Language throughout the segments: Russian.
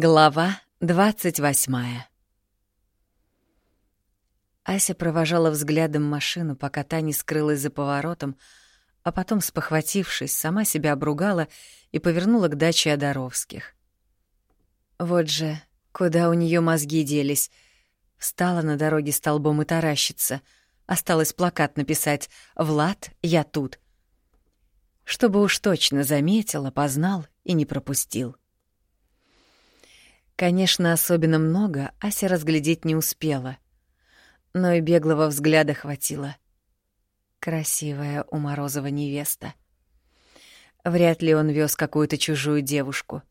Глава двадцать восьмая Ася провожала взглядом машину, пока та не скрылась за поворотом, а потом, спохватившись, сама себя обругала и повернула к даче Одаровских. Вот же, куда у нее мозги делись. Встала на дороге столбом и таращится. Осталось плакат написать «Влад, я тут». Чтобы уж точно заметил, опознал и не пропустил. Конечно, особенно много Ася разглядеть не успела. Но и беглого взгляда хватило. Красивая у Морозова невеста. Вряд ли он вез какую-то чужую девушку.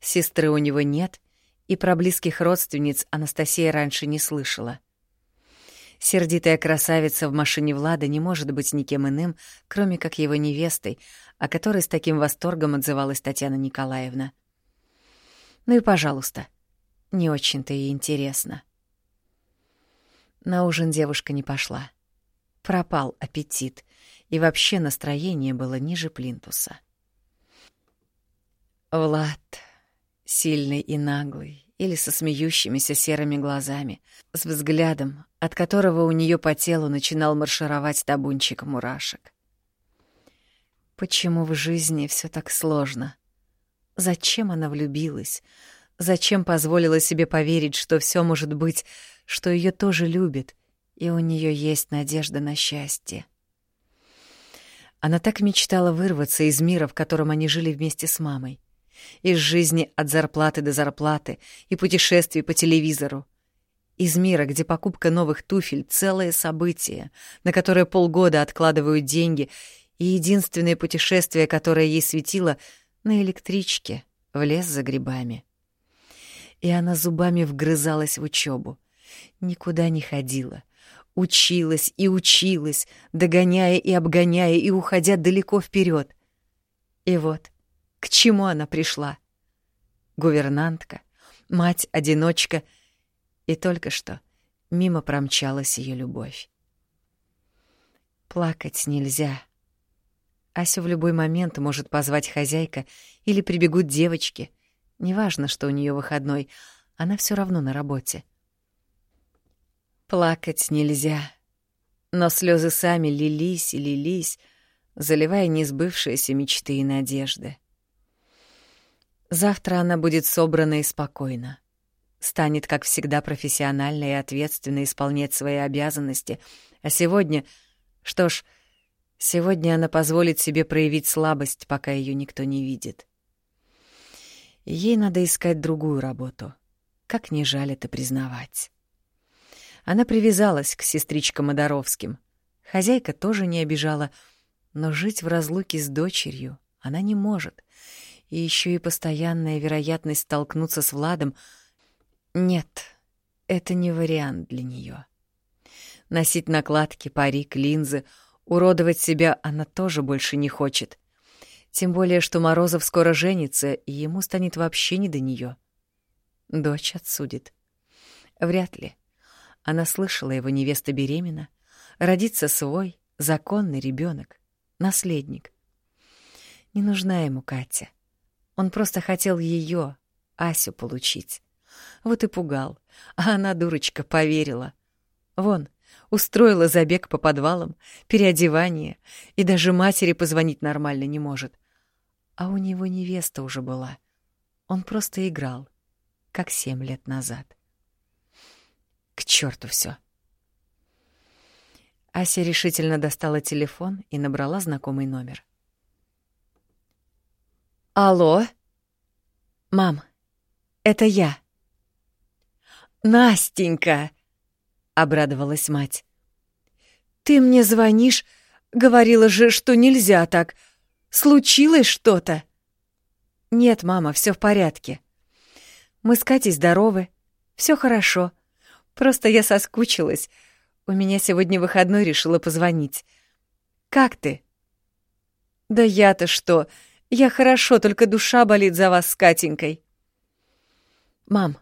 Сестры у него нет, и про близких родственниц Анастасия раньше не слышала. Сердитая красавица в машине Влада не может быть никем иным, кроме как его невестой, о которой с таким восторгом отзывалась Татьяна Николаевна. Ну и пожалуйста, не очень-то и интересно. На ужин девушка не пошла. Пропал аппетит, и вообще настроение было ниже плинтуса. Влад, сильный и наглый, или со смеющимися серыми глазами, с взглядом, от которого у нее по телу начинал маршировать табунчик мурашек. Почему в жизни все так сложно? Зачем она влюбилась? Зачем позволила себе поверить, что все может быть, что ее тоже любят, и у нее есть надежда на счастье? Она так мечтала вырваться из мира, в котором они жили вместе с мамой из жизни от зарплаты до зарплаты и путешествий по телевизору. Из мира, где покупка новых туфель — целое событие, на которое полгода откладывают деньги, и единственное путешествие, которое ей светило — на электричке в лес за грибами. И она зубами вгрызалась в учебу, никуда не ходила, училась и училась, догоняя и обгоняя и уходя далеко вперед. И вот — к чему она пришла? Гувернантка, мать-одиночка, и только что мимо промчалась ее любовь. Плакать нельзя. Асю в любой момент может позвать хозяйка или прибегут девочки. Неважно, что у нее выходной, она все равно на работе. Плакать нельзя. Но слезы сами лились и лились, заливая несбывшиеся мечты и надежды. Завтра она будет собрана и спокойна. Станет, как всегда, профессионально и ответственно исполнять свои обязанности. А сегодня... Что ж, сегодня она позволит себе проявить слабость, пока ее никто не видит. Ей надо искать другую работу. Как не жаль это признавать. Она привязалась к сестричкам Одаровским. Хозяйка тоже не обижала, но жить в разлуке с дочерью она не может и еще и постоянная вероятность столкнуться с Владом. Нет, это не вариант для нее. Носить накладки, парик, линзы, уродовать себя она тоже больше не хочет. Тем более, что Морозов скоро женится, и ему станет вообще не до нее. Дочь отсудит. Вряд ли. Она слышала, его невеста беременна, родится свой, законный ребенок, наследник. Не нужна ему Катя. Он просто хотел ее, Асю, получить. Вот и пугал. А она, дурочка, поверила. Вон, устроила забег по подвалам, переодевание, и даже матери позвонить нормально не может. А у него невеста уже была. Он просто играл, как семь лет назад. К черту все. Ася решительно достала телефон и набрала знакомый номер. «Алло?» «Мам, это я». «Настенька!» — обрадовалась мать. «Ты мне звонишь? Говорила же, что нельзя так. Случилось что-то?» «Нет, мама, все в порядке. Мы с Катей здоровы. Все хорошо. Просто я соскучилась. У меня сегодня выходной решила позвонить. Как ты?» «Да я-то что? Я хорошо, только душа болит за вас с Катенькой. Мам,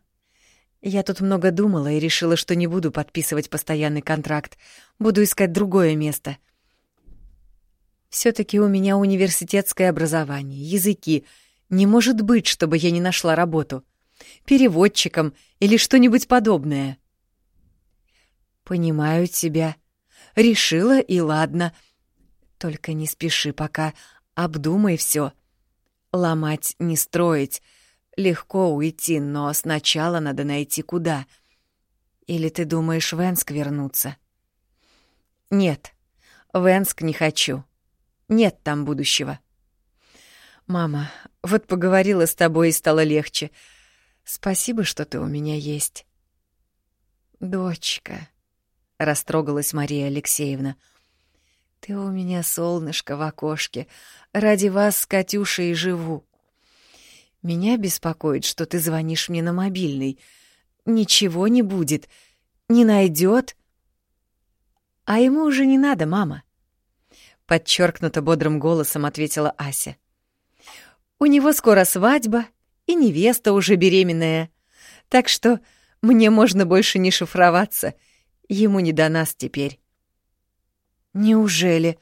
я тут много думала и решила, что не буду подписывать постоянный контракт. Буду искать другое место. все таки у меня университетское образование, языки. Не может быть, чтобы я не нашла работу. переводчиком или что-нибудь подобное. Понимаю тебя. Решила и ладно. Только не спеши пока, обдумай все. Ломать не строить. Легко уйти, но сначала надо найти куда. Или ты думаешь в Энск вернуться? Нет, в Энск не хочу. Нет там будущего. Мама, вот поговорила с тобой и стало легче. Спасибо, что ты у меня есть. Дочка, растрогалась Мария Алексеевна. Ты у меня солнышко в окошке. Ради вас с Катюшей живу. Меня беспокоит, что ты звонишь мне на мобильный. Ничего не будет. Не найдет. А ему уже не надо, мама. Подчеркнуто бодрым голосом ответила Ася. У него скоро свадьба, и невеста уже беременная. Так что мне можно больше не шифроваться. Ему не до нас теперь. Неужели?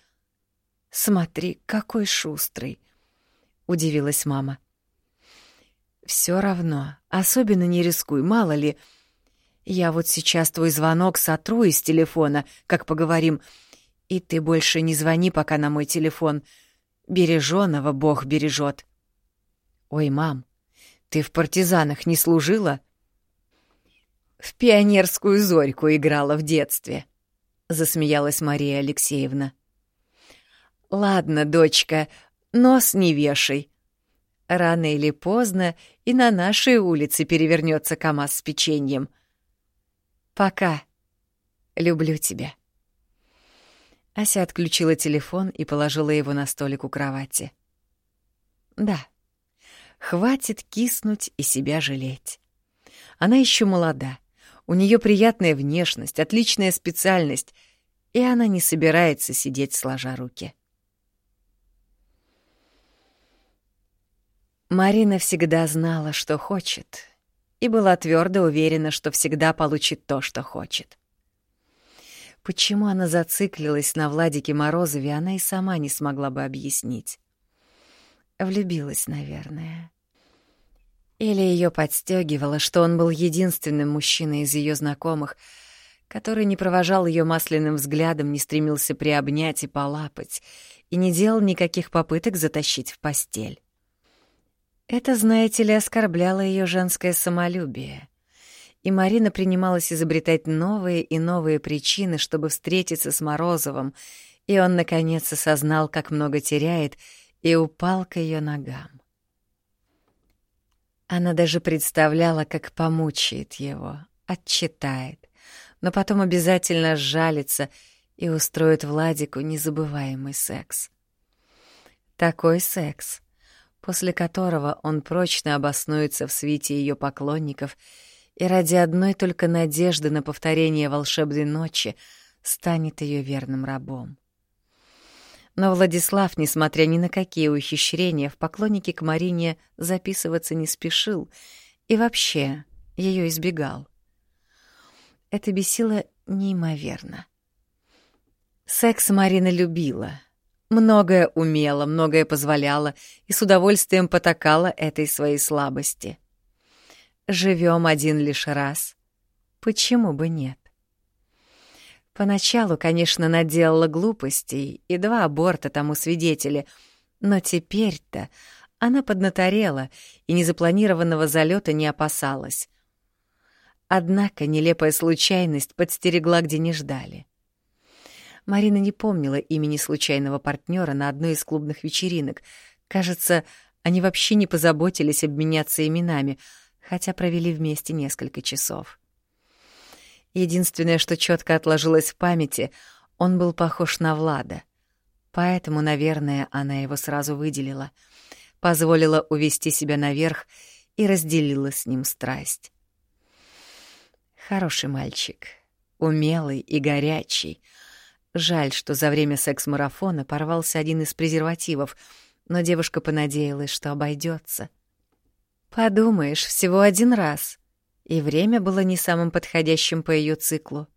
Смотри, какой шустрый, удивилась мама. Все равно, особенно не рискуй, мало ли. Я вот сейчас твой звонок сотру из телефона, как поговорим, и ты больше не звони пока на мой телефон. Береженого Бог бережет. Ой, мам, ты в партизанах не служила? В пионерскую зорьку играла в детстве, засмеялась Мария Алексеевна. Ладно, дочка, нос не вешай. Рано или поздно и на нашей улице перевернется КамАЗ с печеньем. Пока. Люблю тебя. Ася отключила телефон и положила его на столик у кровати. Да, Хватит киснуть и себя жалеть. Она еще молода, у нее приятная внешность, отличная специальность, и она не собирается сидеть сложа руки. Марина всегда знала, что хочет, и была твердо уверена, что всегда получит то, что хочет. Почему она зациклилась на Владике Морозове, она и сама не смогла бы объяснить. Влюбилась, наверное. Или ее подстегивало, что он был единственным мужчиной из ее знакомых, который не провожал ее масляным взглядом, не стремился приобнять и полапать, и не делал никаких попыток затащить в постель. Это, знаете ли, оскорбляло ее женское самолюбие. И Марина принималась изобретать новые и новые причины, чтобы встретиться с Морозовым, и он, наконец, осознал, как много теряет — и упал к ее ногам. Она даже представляла, как помучает его, отчитает, но потом обязательно сжалится и устроит Владику незабываемый секс. Такой секс, после которого он прочно обоснуется в свите ее поклонников и ради одной только надежды на повторение волшебной ночи станет ее верным рабом. Но Владислав, несмотря ни на какие ухищрения, в поклонники к Марине записываться не спешил и вообще ее избегал. Это бесило неимоверно. Секс Марина любила. Многое умела, многое позволяла и с удовольствием потакала этой своей слабости. Живем один лишь раз. Почему бы нет? Поначалу, конечно, наделала глупостей, и два аборта тому свидетели, но теперь-то она поднаторела и незапланированного залета не опасалась. Однако нелепая случайность подстерегла, где не ждали. Марина не помнила имени случайного партнера на одной из клубных вечеринок. Кажется, они вообще не позаботились обменяться именами, хотя провели вместе несколько часов. Единственное, что четко отложилось в памяти, он был похож на Влада. Поэтому, наверное, она его сразу выделила, позволила увести себя наверх и разделила с ним страсть. Хороший мальчик, умелый и горячий. Жаль, что за время секс-марафона порвался один из презервативов, но девушка понадеялась, что обойдется. Подумаешь, всего один раз и время было не самым подходящим по ее циклу.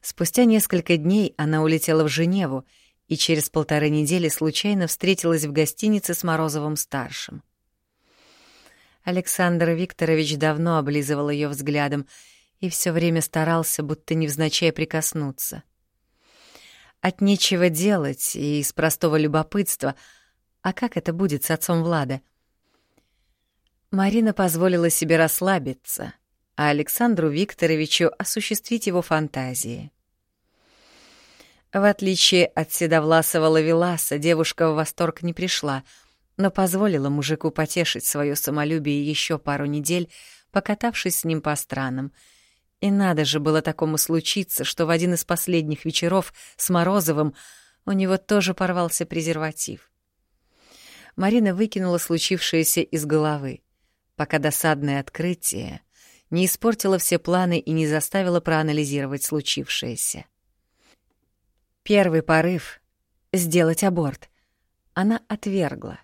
Спустя несколько дней она улетела в Женеву и через полторы недели случайно встретилась в гостинице с Морозовым-старшим. Александр Викторович давно облизывал ее взглядом и все время старался, будто невзначай прикоснуться. От нечего делать и из простого любопытства, а как это будет с отцом Влада? Марина позволила себе расслабиться, а Александру Викторовичу осуществить его фантазии. В отличие от седовласого лавеласа, девушка в восторг не пришла, но позволила мужику потешить свое самолюбие еще пару недель, покатавшись с ним по странам. И надо же было такому случиться, что в один из последних вечеров с Морозовым у него тоже порвался презерватив. Марина выкинула случившееся из головы, пока досадное открытие не испортило все планы и не заставило проанализировать случившееся. Первый порыв — сделать аборт. Она отвергла.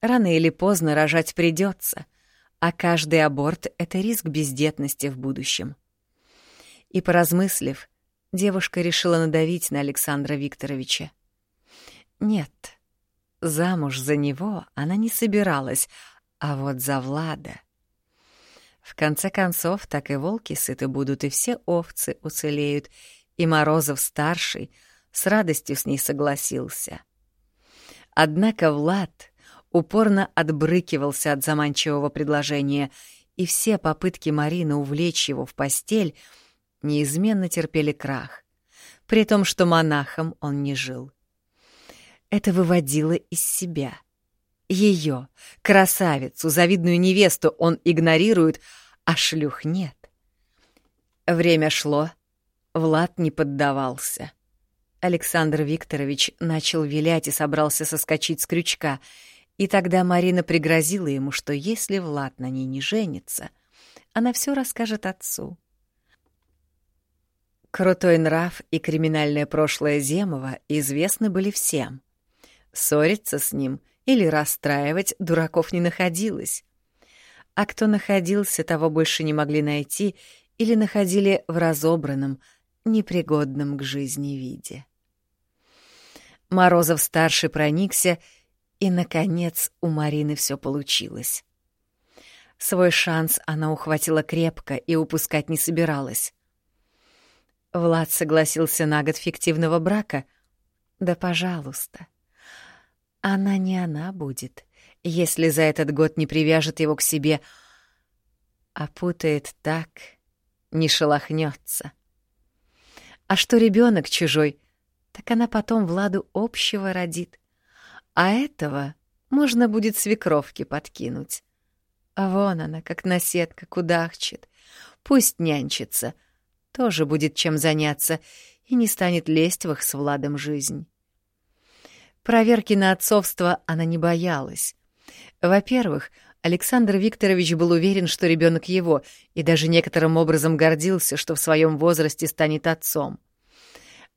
Рано или поздно рожать придется, а каждый аборт — это риск бездетности в будущем. И, поразмыслив, девушка решила надавить на Александра Викторовича. Нет, замуж за него она не собиралась, а вот за Влада. В конце концов, так и волки сыты будут, и все овцы уцелеют, и Морозов-старший — с радостью с ней согласился. Однако Влад упорно отбрыкивался от заманчивого предложения, и все попытки Марины увлечь его в постель неизменно терпели крах, при том, что монахом он не жил. Это выводило из себя. Ее, красавицу, завидную невесту он игнорирует, а шлюх нет. Время шло, Влад не поддавался. Александр Викторович начал вилять и собрался соскочить с крючка, и тогда Марина пригрозила ему, что если Влад на ней не женится, она все расскажет отцу. Крутой нрав и криминальное прошлое Земова известны были всем. Ссориться с ним или расстраивать дураков не находилось. А кто находился, того больше не могли найти или находили в разобранном, непригодном к жизни виде. Морозов-старший проникся, и, наконец, у Марины все получилось. Свой шанс она ухватила крепко и упускать не собиралась. Влад согласился на год фиктивного брака. Да, пожалуйста. Она не она будет, если за этот год не привяжет его к себе, а путает так, не шелохнется. А что ребенок чужой, так она потом Владу общего родит. А этого можно будет свекровке подкинуть. А вон она, как наседка, кудахчет. Пусть нянчится, тоже будет чем заняться и не станет лезть в их с Владом жизнь. Проверки на отцовство она не боялась. Во-первых, Александр Викторович был уверен, что ребенок его, и даже некоторым образом гордился, что в своем возрасте станет отцом.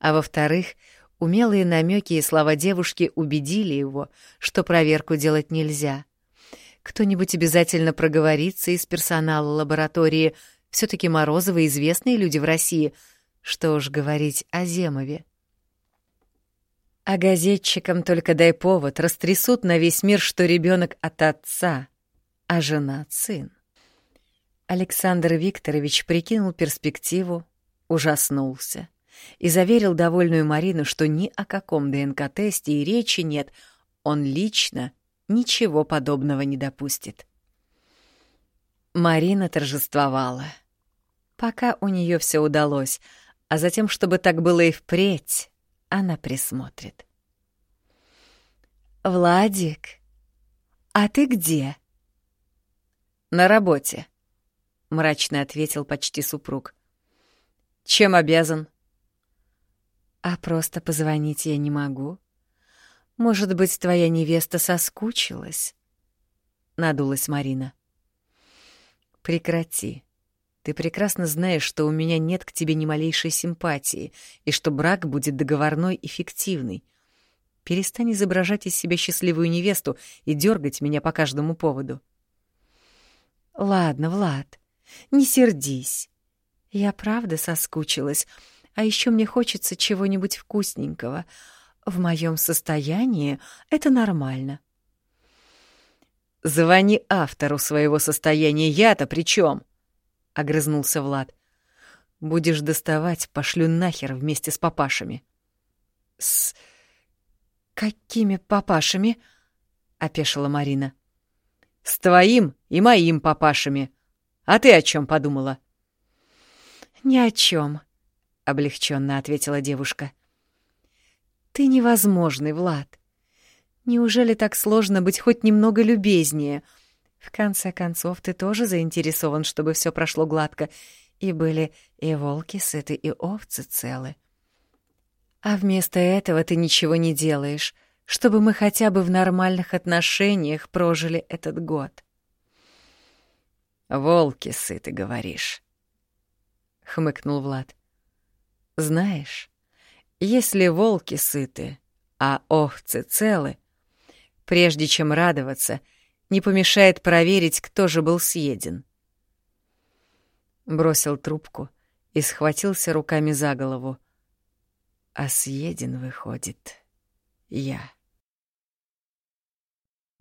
А во-вторых, умелые намеки и слова девушки убедили его, что проверку делать нельзя. Кто-нибудь обязательно проговорится из персонала лаборатории. Все таки Морозовы — известные люди в России. Что уж говорить о Земове. А газетчикам только дай повод, растрясут на весь мир, что ребенок от отца, а жена — сын. Александр Викторович прикинул перспективу, ужаснулся и заверил довольную Марину, что ни о каком ДНК-тесте и речи нет, он лично ничего подобного не допустит. Марина торжествовала. Пока у нее все удалось, а затем, чтобы так было и впредь, она присмотрит. «Владик, а ты где?» «На работе», — мрачно ответил почти супруг. «Чем обязан?» А просто позвонить я не могу. Может быть, твоя невеста соскучилась? Надулась Марина. Прекрати. Ты прекрасно знаешь, что у меня нет к тебе ни малейшей симпатии, и что брак будет договорной и фиктивный. Перестань изображать из себя счастливую невесту и дергать меня по каждому поводу. Ладно, Влад, не сердись. Я правда соскучилась, а еще мне хочется чего-нибудь вкусненького. В моем состоянии это нормально. Звони автору своего состояния, я-то при чем? огрызнулся Влад. Будешь доставать, пошлю нахер вместе с папашами. С какими папашами? опешила Марина. С твоим и моим папашами. А ты о чем подумала? Ни о чем, облегченно ответила девушка. Ты невозможный, Влад. Неужели так сложно быть хоть немного любезнее? В конце концов, ты тоже заинтересован, чтобы все прошло гладко, и были и волки сыты, и овцы целы. А вместо этого ты ничего не делаешь, чтобы мы хотя бы в нормальных отношениях прожили этот год. «Волки сыты, говоришь», — хмыкнул Влад. «Знаешь, если волки сыты, а овцы целы, прежде чем радоваться, не помешает проверить, кто же был съеден». Бросил трубку и схватился руками за голову. А съеден, выходит, я.